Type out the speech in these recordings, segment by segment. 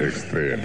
Extreme.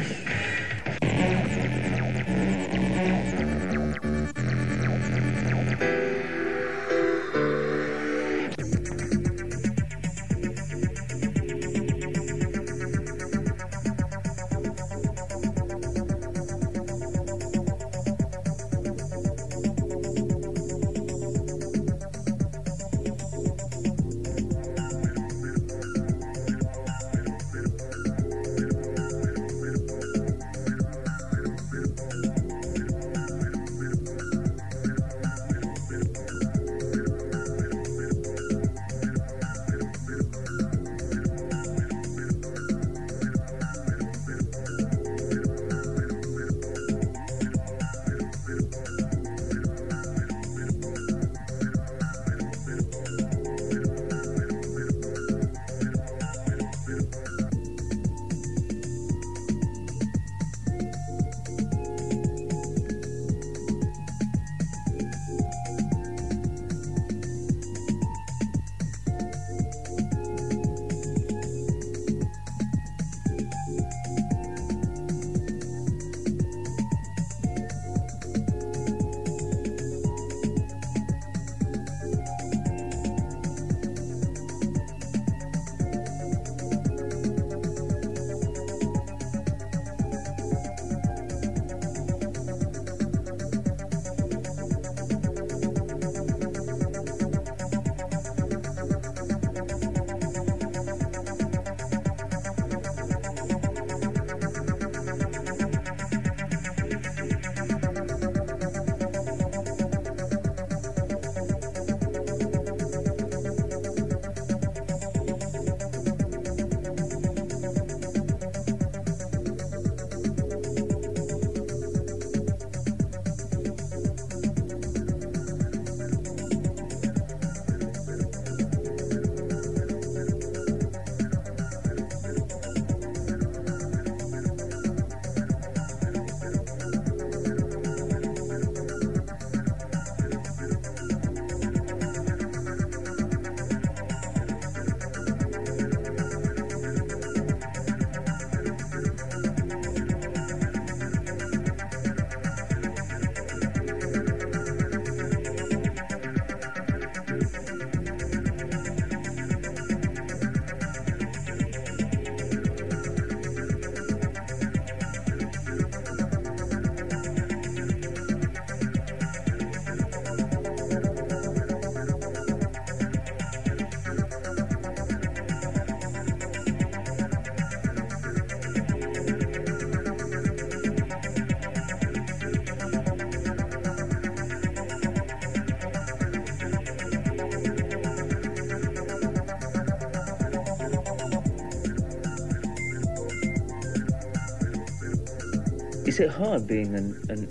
Is it hard being an, an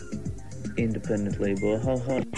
independent label? How hard?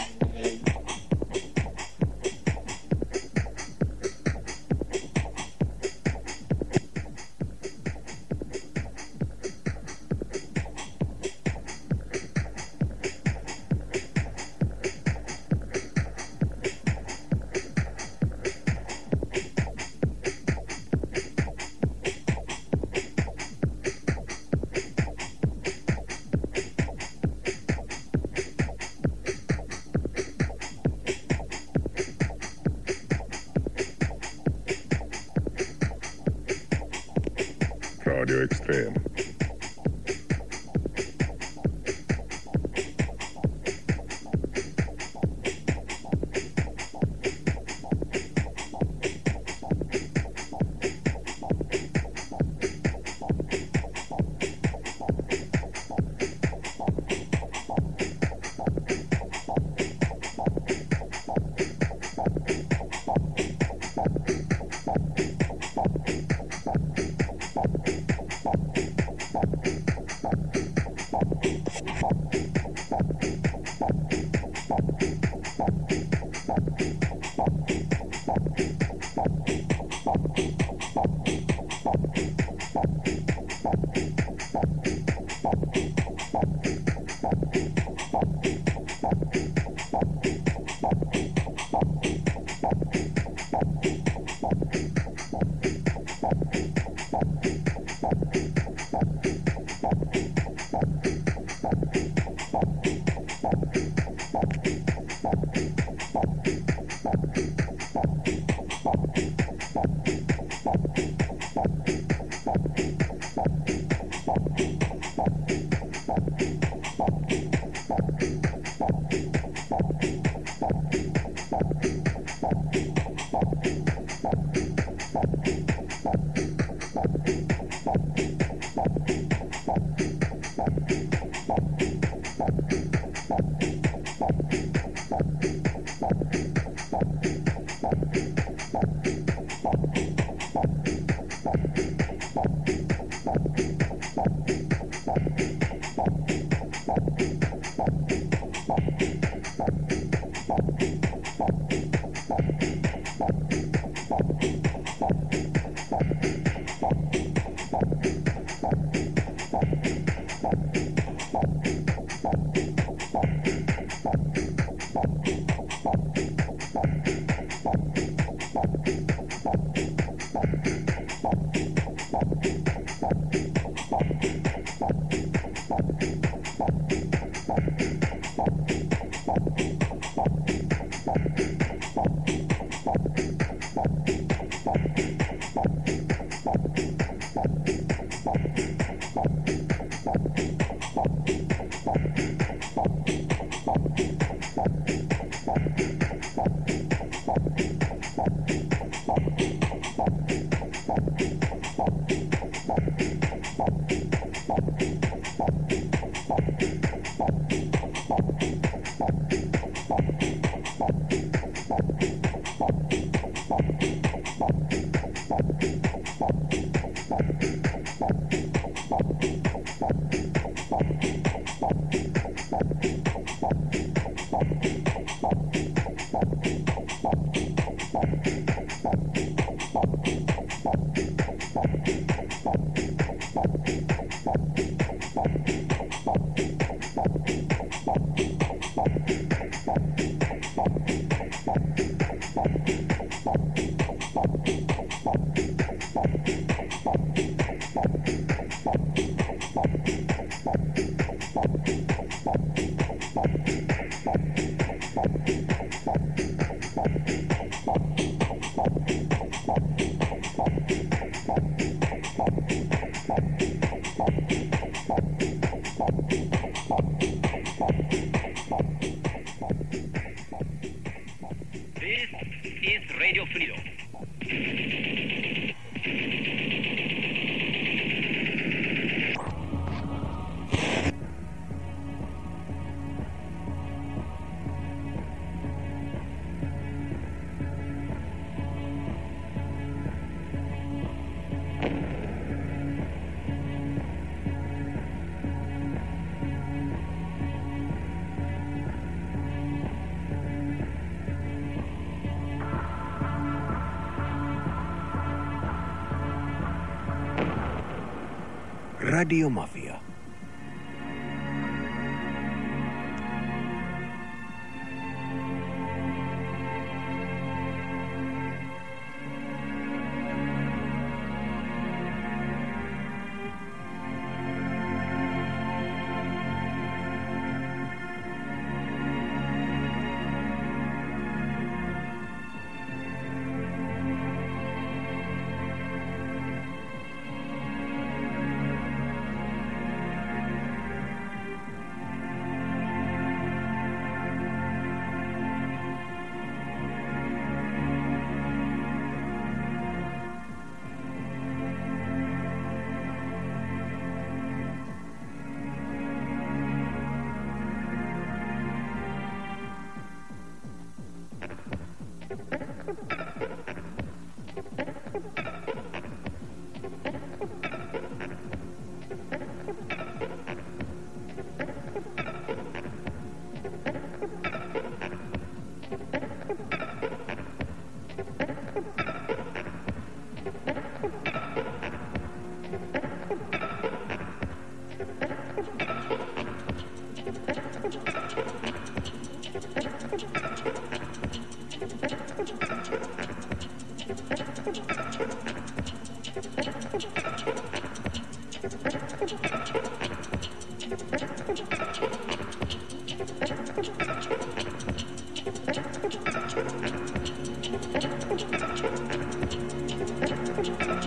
Radio Mafia.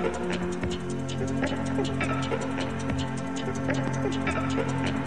Thank you.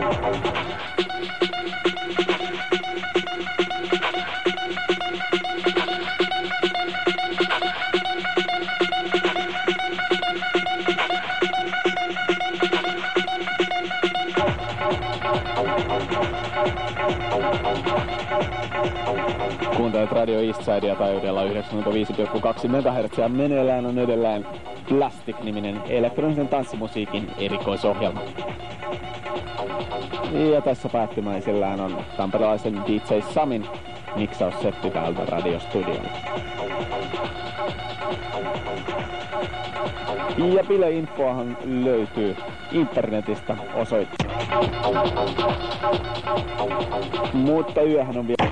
Kuuntelet Radio Eastsidea taajuudella 95,2 MHz meneillään on edellään Plastic-niminen elektronisen tanssimusiikin erikoisohjelma. Ja tässä päättymäisellään on tamperelaisen DJ Samin miksaussetti täältä radiostudiolla. Ja bileinfoahan löytyy internetistä osoitteesta. Mutta yöhän on vielä...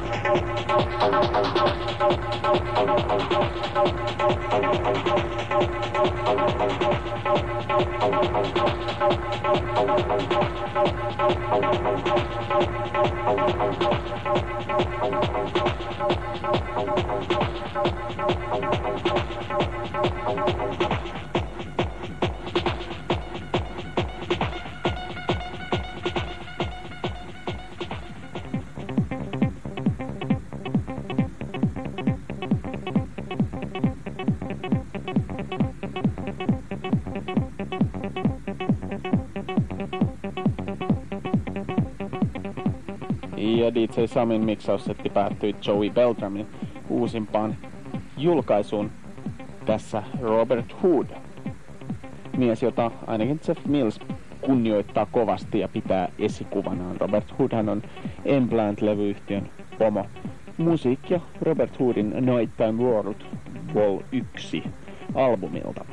Ja DJ Samin miksaussetti päättyi Joey Beltramin uusimpaan julkaisuun. Tässä Robert Hood. Mies, jota ainakin Jeff Mills kunnioittaa kovasti ja pitää esikuvanaan. Robert Hoodhan on Emblant-levyyhtiön pomo. Musiikkia Robert Hoodin Nighttime World Vol 1 albumilta.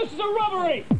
This is a robbery.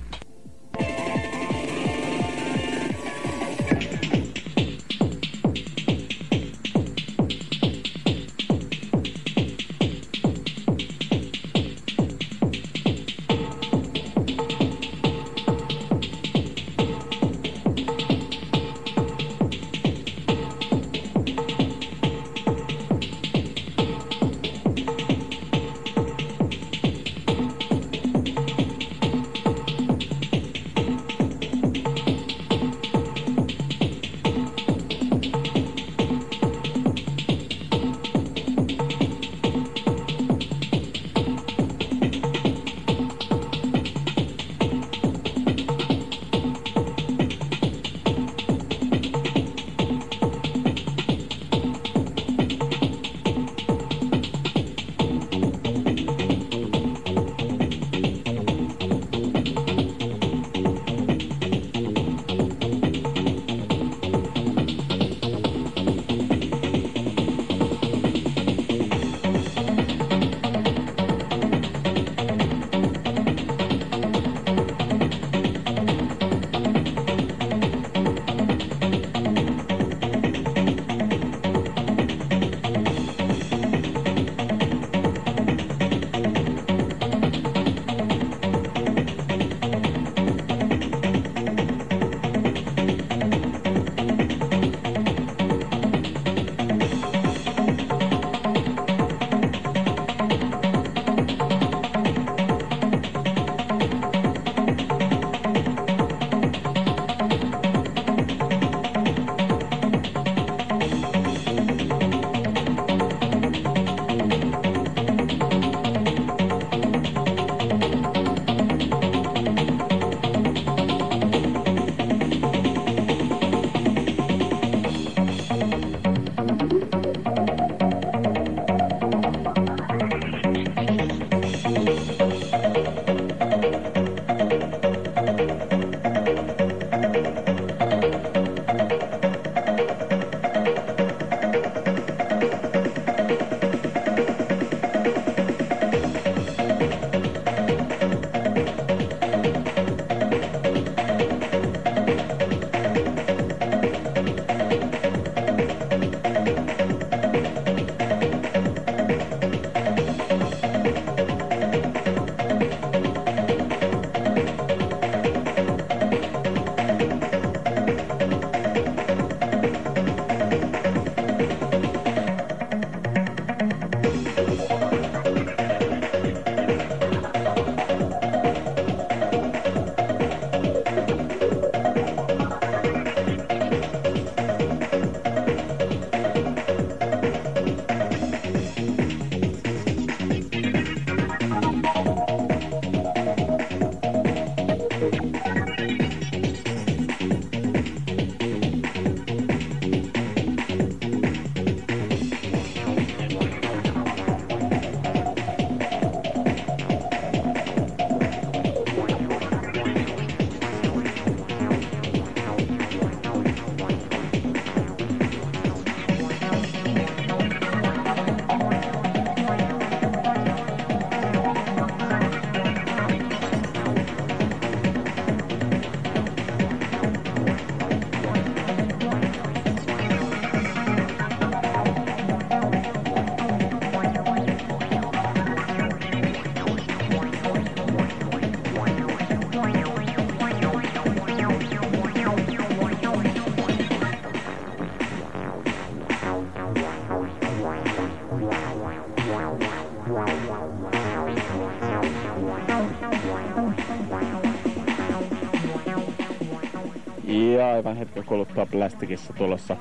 Kuluttua Plastikissa tulossa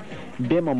Demo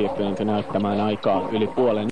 siirtyneet näyttämään aikaa yli puolen.